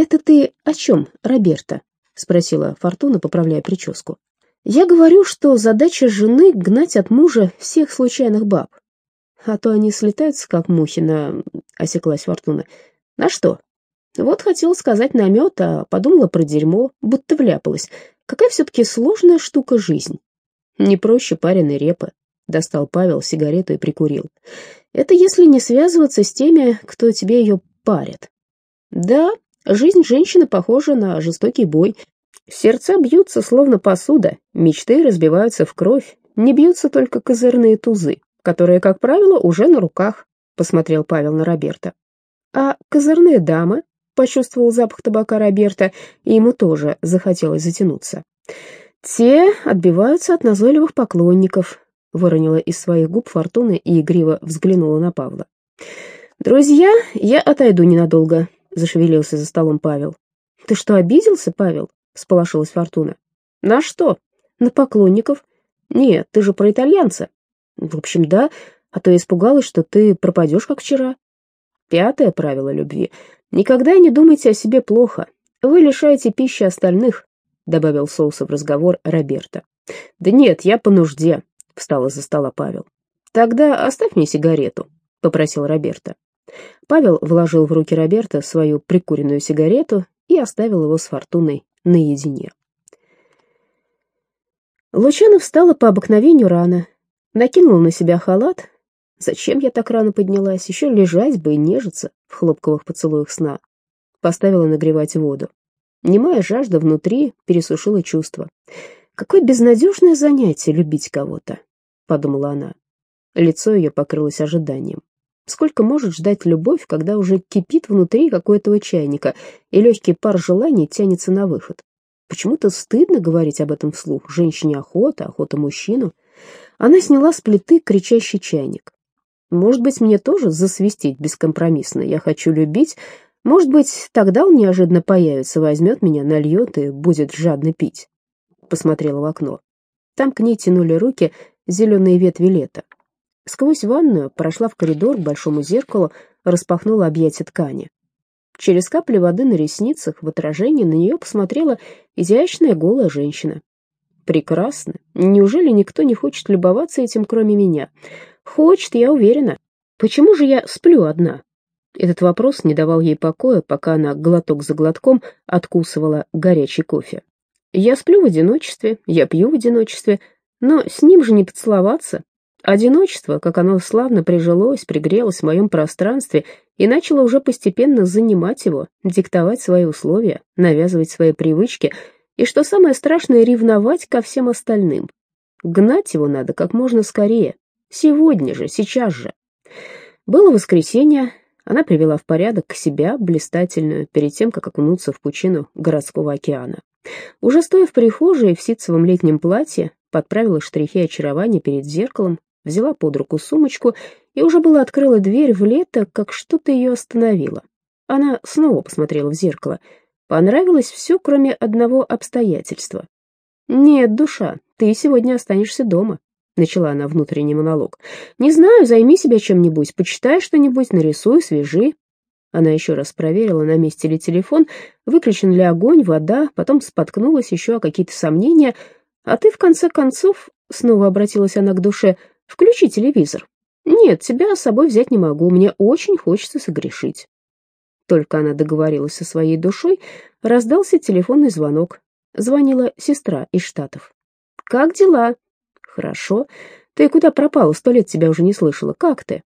«Это ты о чем, Роберта?» — спросила Фортуна, поправляя прическу. «Я говорю, что задача жены — гнать от мужа всех случайных баб. А то они слетаются, как мухи на...» — осеклась Фортуна. «На что?» «Вот хотела сказать намет, а подумала про дерьмо, будто вляпалась. Какая все-таки сложная штука жизнь. Не проще пареной репы». Достал Павел сигарету и прикурил. «Это если не связываться с теми, кто тебе ее парит». «Да, жизнь женщины похожа на жестокий бой. Сердца бьются, словно посуда, мечты разбиваются в кровь, не бьются только козырные тузы, которые, как правило, уже на руках», — посмотрел Павел на Роберта. «А козырные дамы?» — почувствовал запах табака Роберта, и ему тоже захотелось затянуться. «Те отбиваются от назойливых поклонников», — выронила из своих губ Фортуна и игриво взглянула на Павла. «Друзья, я отойду ненадолго», — зашевелился за столом Павел. «Ты что, обиделся, Павел?» — всполошилась Фортуна. «На что? На поклонников? Нет, ты же про итальянца». «В общем, да, а то я испугалась, что ты пропадешь, как вчера». Пятое правило любви. Никогда не думайте о себе плохо. Вы лишаете пищи остальных, — добавил соуса в разговор Роберта. «Да нет, я по нужде», — встал из-за стола Павел. «Тогда оставь мне сигарету», — попросил Роберта. Павел вложил в руки Роберта свою прикуренную сигарету и оставил его с Фортуной наедине. Лучана встала по обыкновению рано, накинула на себя халат. Зачем я так рано поднялась? Еще лежать бы и нежиться в хлопковых поцелуях сна. Поставила нагревать воду. Немая жажда внутри пересушила чувства. «Какое безнадежное занятие любить кого-то», — подумала она. Лицо ее покрылось ожиданием. Сколько может ждать любовь, когда уже кипит внутри какого-то чайника, и легкий пар желаний тянется на выход? Почему-то стыдно говорить об этом вслух. Женщине охота, охота мужчину. Она сняла с плиты кричащий чайник. Может быть, мне тоже засвистеть бескомпромиссно. Я хочу любить. Может быть, тогда он неожиданно появится, возьмет меня, нальет и будет жадно пить. Посмотрела в окно. Там к ней тянули руки зеленые ветви лета. Сквозь ванную прошла в коридор к большому зеркалу, распахнула объятие ткани. Через капли воды на ресницах в отражении на нее посмотрела изящная голая женщина. Прекрасно. Неужели никто не хочет любоваться этим, кроме меня? Хочет, я уверена. Почему же я сплю одна? Этот вопрос не давал ей покоя, пока она глоток за глотком откусывала горячий кофе. Я сплю в одиночестве, я пью в одиночестве, но с ним же не поцеловаться, Одиночество, как оно славно прижилось, пригрелось в моем пространстве и начало уже постепенно занимать его, диктовать свои условия, навязывать свои привычки и, что самое страшное, ревновать ко всем остальным. Гнать его надо как можно скорее, сегодня же, сейчас же. Было воскресенье, она привела в порядок себя, блистательную, перед тем, как окунуться в пучину городского океана. Уже стоя в прихожей в ситцевом летнем платье, подправила штрихи очарования перед зеркалом, взяла под руку сумочку и уже было открыла дверь в лето, как что-то ее остановило. Она снова посмотрела в зеркало. Понравилось все, кроме одного обстоятельства. «Нет, душа, ты сегодня останешься дома», — начала она внутренний монолог. «Не знаю, займи себя чем-нибудь, почитай что-нибудь, нарисуй, свяжи». Она еще раз проверила, на месте ли телефон, выключен ли огонь, вода, потом споткнулась еще о какие-то сомнения. «А ты, в конце концов, — снова обратилась она к душе, — Включи телевизор. Нет, тебя с собой взять не могу, мне очень хочется согрешить. Только она договорилась со своей душой, раздался телефонный звонок. Звонила сестра из Штатов. «Как дела?» «Хорошо. Ты куда пропала? Сто лет тебя уже не слышала. Как ты?»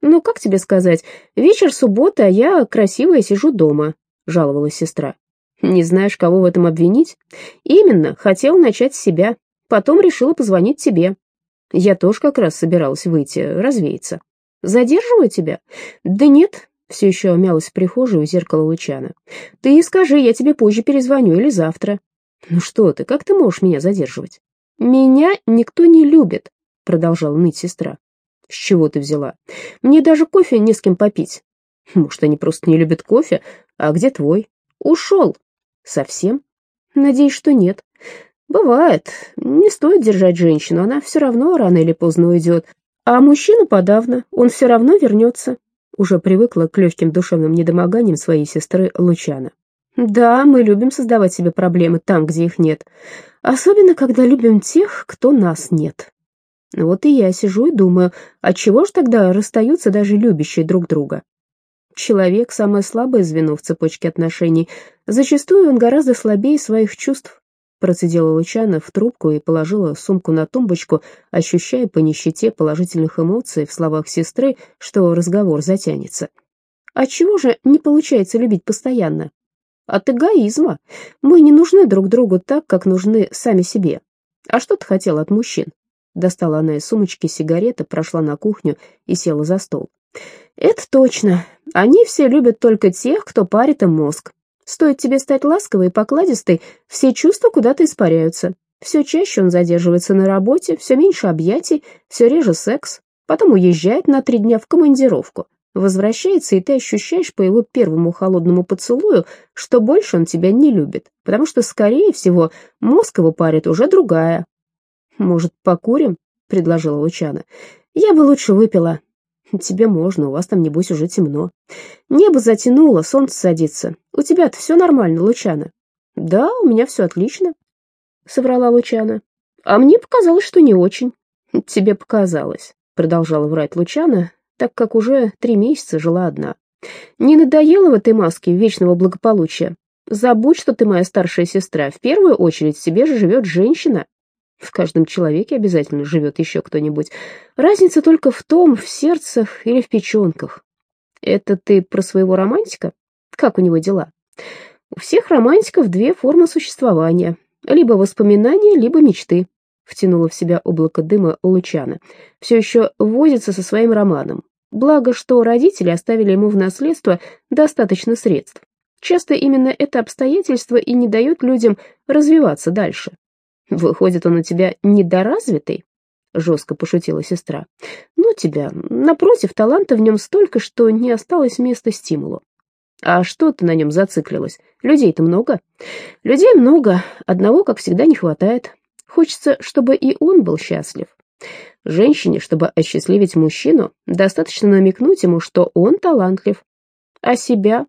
«Ну, как тебе сказать? Вечер субботы, а я красивая сижу дома», — жаловалась сестра. «Не знаешь, кого в этом обвинить?» «Именно. Хотела начать с себя. Потом решила позвонить тебе. Я тоже как раз собиралась выйти, развеяться. Задерживаю тебя? Да нет, все еще мялась в прихожей у зеркала Лучана. Ты скажи, я тебе позже перезвоню или завтра. Ну что ты, как ты можешь меня задерживать? Меня никто не любит, продолжала ныть сестра. С чего ты взяла? Мне даже кофе не с кем попить. Может, они просто не любят кофе? А где твой? Ушел. Совсем? Надеюсь, что нет. Бывает. Не стоит держать женщину, она все равно рано или поздно уйдет. А мужчину подавно, он все равно вернется. Уже привыкла к легким душевным недомоганиям своей сестры Лучана. Да, мы любим создавать себе проблемы там, где их нет. Особенно, когда любим тех, кто нас нет. Вот и я сижу и думаю, отчего же тогда расстаются даже любящие друг друга? Человек — самое слабое звено в цепочке отношений. Зачастую он гораздо слабее своих чувств. Процедила Лучана в трубку и положила сумку на тумбочку, ощущая по нищете положительных эмоций в словах сестры, что разговор затянется. А чего же не получается любить постоянно? От эгоизма. Мы не нужны друг другу так, как нужны сами себе. А что ты хотела от мужчин? Достала она из сумочки сигареты, прошла на кухню и села за стол. «Это точно. Они все любят только тех, кто парит им мозг. Стоит тебе стать ласковой и покладистой, все чувства куда-то испаряются. Все чаще он задерживается на работе, все меньше объятий, все реже секс. Потом уезжает на три дня в командировку. Возвращается, и ты ощущаешь по его первому холодному поцелую, что больше он тебя не любит, потому что, скорее всего, мозг его парит уже другая. «Может, покурим?» — предложила Лучана. «Я бы лучше выпила. Тебе можно, у вас там, небось, уже темно. Небо затянуло, солнце садится. У тебя-то все нормально, Лучана. Да, у меня все отлично, соврала Лучана. А мне показалось, что не очень. Тебе показалось, продолжала врать Лучана, так как уже три месяца жила одна. Не надоело в этой маске вечного благополучия? Забудь, что ты моя старшая сестра. В первую очередь в тебе же живет женщина. В каждом человеке обязательно живет еще кто-нибудь. Разница только в том, в сердцах или в печенках. Это ты про своего романтика? Как у него дела? У всех романтиков две формы существования. Либо воспоминания, либо мечты. Втянула в себя облако дыма Лучана. Все еще возится со своим романом. Благо, что родители оставили ему в наследство достаточно средств. Часто именно это обстоятельство и не дает людям развиваться дальше. Выходит, он у тебя недоразвитый? Жестко пошутила сестра. Ну тебя, напротив, таланта в нем столько, что не осталось места стимулу. А что ты на нем зациклилась? Людей-то много. Людей много, одного, как всегда, не хватает. Хочется, чтобы и он был счастлив. Женщине, чтобы осчастливить мужчину, достаточно намекнуть ему, что он талантлив. А себя?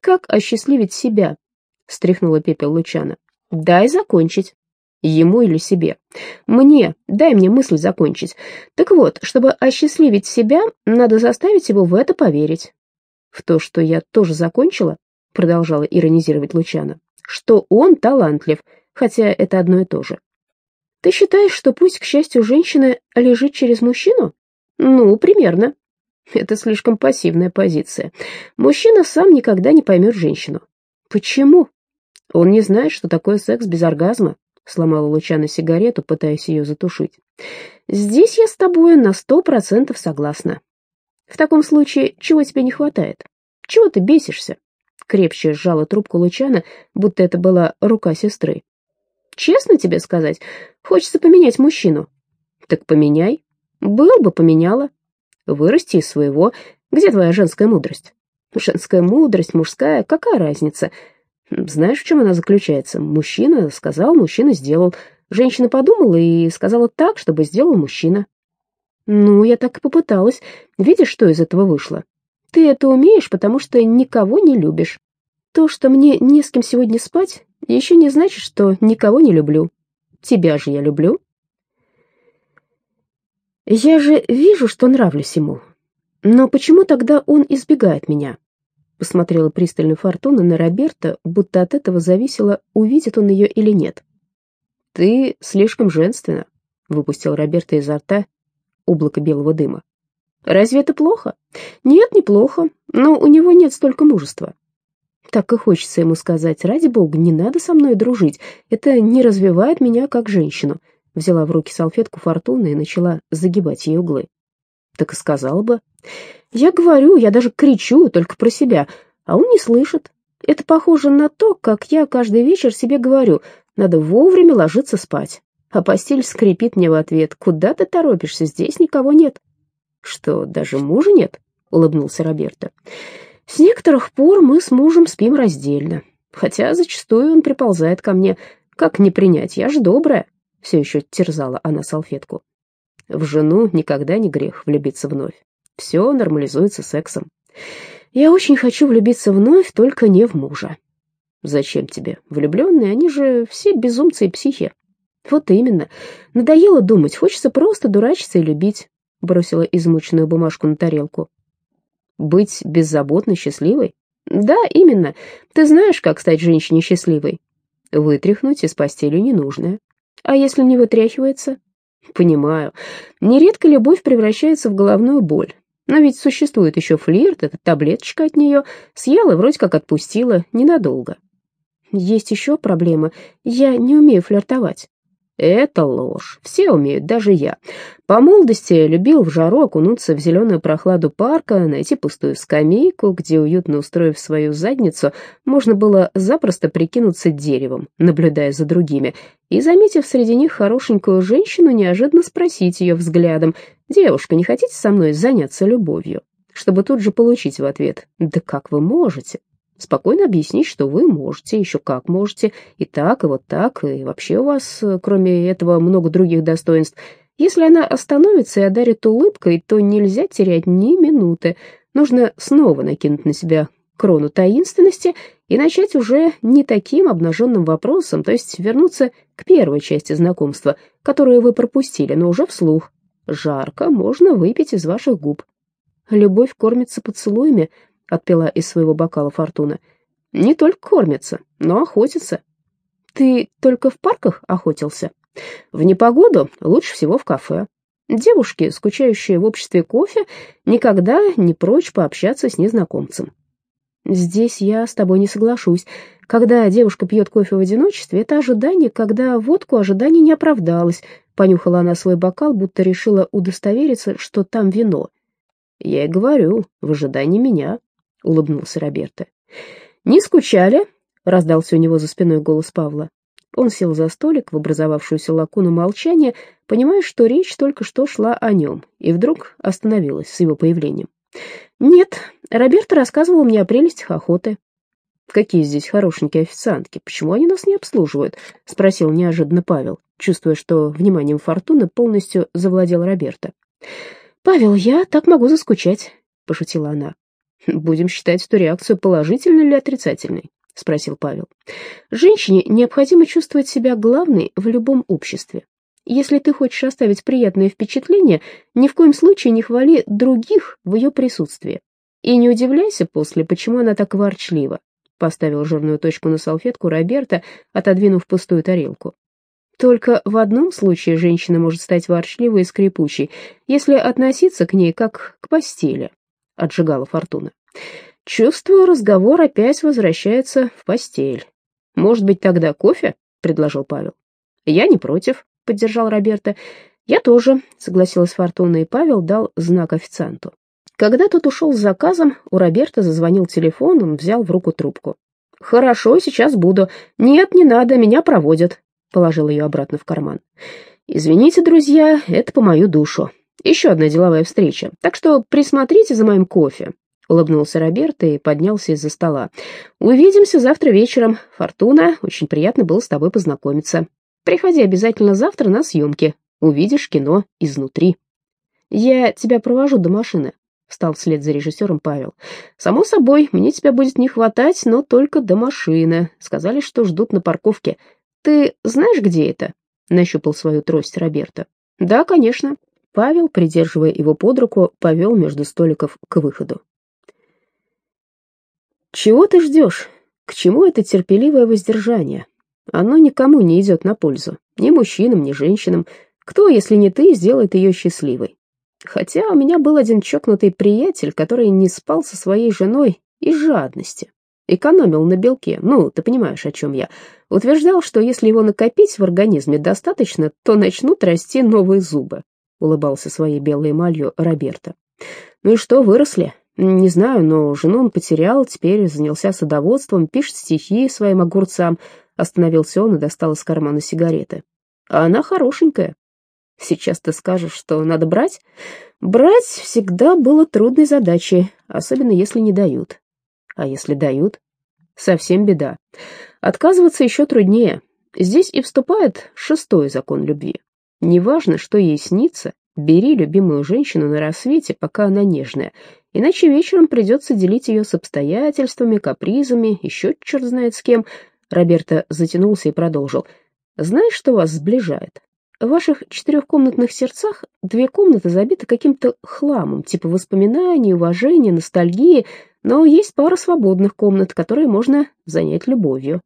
Как осчастливить себя? Стряхнула пепел Лучана. Дай закончить. Ему или себе? Мне, дай мне мысль закончить. Так вот, чтобы осчастливить себя, надо заставить его в это поверить. В то, что я тоже закончила, продолжала иронизировать Лучана, что он талантлив, хотя это одно и то же. Ты считаешь, что путь к счастью женщины лежит через мужчину? Ну, примерно. Это слишком пассивная позиция. Мужчина сам никогда не поймет женщину. Почему? Он не знает, что такое секс без оргазма, Сломала Лучана сигарету, пытаясь ее затушить. «Здесь я с тобой на сто процентов согласна. В таком случае, чего тебе не хватает? Чего ты бесишься?» Крепче сжала трубку Лучана, будто это была рука сестры. «Честно тебе сказать, хочется поменять мужчину». «Так поменяй. Был бы, поменяла. Вырасти из своего. Где твоя женская мудрость?» «Женская мудрость, мужская, какая разница?» Знаешь, в чем она заключается? Мужчина сказал, мужчина сделал. Женщина подумала и сказала так, чтобы сделал мужчина. Ну, я так и попыталась. Видишь, что из этого вышло? Ты это умеешь, потому что никого не любишь. То, что мне не с кем сегодня спать, еще не значит, что никого не люблю. Тебя же я люблю. Я же вижу, что нравлюсь ему. Но почему тогда он избегает меня? Посмотрела пристально Фортуна на Роберта, будто от этого зависело, увидит он ее или нет. «Ты слишком женственна», — выпустил Роберта изо рта облако белого дыма. «Разве это плохо?» «Нет, неплохо, но у него нет столько мужества». Так и хочется ему сказать, ради бога, не надо со мной дружить, это не развивает меня как женщину. Взяла в руки салфетку Фортуны и начала загибать ей углы. Так и сказала бы. Я говорю, я даже кричу только про себя, а он не слышит. Это похоже на то, как я каждый вечер себе говорю, надо вовремя ложиться спать. А постель скрипит мне в ответ, куда ты торопишься, здесь никого нет. Что, даже мужа нет? Улыбнулся Роберто. С некоторых пор мы с мужем спим раздельно, хотя зачастую он приползает ко мне. Как не принять, я же добрая. Все еще терзала она салфетку. В жену никогда не грех влюбиться вновь. Все нормализуется сексом. Я очень хочу влюбиться вновь, только не в мужа. Зачем тебе? Влюбленные, они же все безумцы и психи. Вот именно. Надоело думать, хочется просто дурачиться и любить. Бросила измученную бумажку на тарелку. Быть беззаботной, счастливой? Да, именно. Ты знаешь, как стать женщине счастливой? Вытряхнуть из постели ненужное. А если не вытряхивается? Понимаю. Нередко любовь превращается в головную боль. Но ведь существует еще флирт, это таблеточка от нее. Съела и вроде как отпустила, ненадолго. Есть еще проблема. Я не умею флиртовать. Это ложь. Все умеют, даже я. По молодости любил в жару окунуться в зеленую прохладу парка, найти пустую скамейку, где, уютно устроив свою задницу, можно было запросто прикинуться деревом, наблюдая за другими, и, заметив среди них хорошенькую женщину, неожиданно спросить ее взглядом, «Девушка, не хотите со мной заняться любовью?» чтобы тут же получить в ответ «Да как вы можете?» Спокойно объяснить, что вы можете, еще как можете, и так, и вот так, и вообще у вас, э, кроме этого, много других достоинств. Если она остановится и одарит улыбкой, то нельзя терять ни минуты. Нужно снова накинуть на себя крону таинственности и начать уже не таким обнаженным вопросом, то есть вернуться к первой части знакомства, которую вы пропустили, но уже вслух. Жарко, можно выпить из ваших губ. Любовь кормится поцелуями, отпила из своего бокала Фортуна. «Не только кормятся, но охотятся». «Ты только в парках охотился?» «В непогоду лучше всего в кафе. Девушки, скучающие в обществе кофе, никогда не прочь пообщаться с незнакомцем». «Здесь я с тобой не соглашусь. Когда девушка пьет кофе в одиночестве, это ожидание, когда водку ожидание не оправдалось». Понюхала она свой бокал, будто решила удостовериться, что там вино. «Я и говорю, в ожидании меня». — улыбнулся Роберто. «Не скучали?» — раздался у него за спиной голос Павла. Он сел за столик в образовавшуюся лакуну молчания, понимая, что речь только что шла о нем, и вдруг остановилась с его появлением. «Нет, Роберто рассказывал мне о прелестях охоты». «Какие здесь хорошенькие официантки, почему они нас не обслуживают?» — спросил неожиданно Павел, чувствуя, что вниманием Фортуны полностью завладел Роберто. «Павел, я так могу заскучать», — пошутила она. Будем считать эту реакцию положительной или отрицательной, спросил Павел. Женщине необходимо чувствовать себя главной в любом обществе. Если ты хочешь оставить приятное впечатление, ни в коем случае не хвали других в ее присутствии. И не удивляйся после, почему она так ворчлива, поставил жирную точку на салфетку Роберта, отодвинув пустую тарелку. Только в одном случае женщина может стать ворчливой и скрипучей, если относиться к ней как к постели, отжигала Фортуна. Чувствую, разговор опять возвращается в постель. Может быть, тогда кофе? предложил Павел. Я не против, поддержал Роберто. Я тоже, согласилась Фортуна, и Павел дал знак официанту. Когда тот ушел с заказом, у Роберта зазвонил телефон, он взял в руку трубку. «Хорошо, сейчас буду. Нет, не надо, меня проводят», — положил ее обратно в карман. «Извините, друзья, это по мою душу. Еще одна деловая встреча, так что присмотрите за моим кофе. Улыбнулся Роберт и поднялся из-за стола. «Увидимся завтра вечером. Фортуна, очень приятно было с тобой познакомиться. Приходи обязательно завтра на съемки. Увидишь кино изнутри». «Я тебя провожу до машины», — встал вслед за режиссером Павел. «Само собой, мне тебя будет не хватать, но только до машины. Сказали, что ждут на парковке. Ты знаешь, где это?» — нащупал свою трость Роберта. «Да, конечно». Павел, придерживая его под руку, повел между столиков к выходу. Чего ты ждешь? К чему это терпеливое воздержание? Оно никому не идет на пользу. Ни мужчинам, ни женщинам. Кто, если не ты, сделает ее счастливой? Хотя у меня был один чокнутый приятель, который не спал со своей женой из жадности. Экономил на белке, ну, ты понимаешь, о чем я. Утверждал, что если его накопить в организме достаточно, то начнут расти новые зубы. Улыбался своей белой эмалью Роберта. Ну и что, выросли? Не знаю, но жену он потерял, теперь занялся садоводством, пишет стихи своим огурцам. Остановился он и достал из кармана сигареты. А она хорошенькая. Сейчас ты скажешь, что надо брать? Брать всегда было трудной задачей, особенно если не дают. А если дают? Совсем беда. Отказываться еще труднее. Здесь и вступает шестой закон любви. Неважно, что ей снится, Бери любимую женщину на рассвете, пока она нежная, Иначе вечером придется делить ее с обстоятельствами, капризами, еще черт знает с кем. Роберто затянулся и продолжил. Знаешь, что вас сближает? В ваших четырехкомнатных сердцах две комнаты забиты каким-то хламом, типа воспоминаний, уважения, ностальгии, но есть пара свободных комнат, которые можно занять любовью.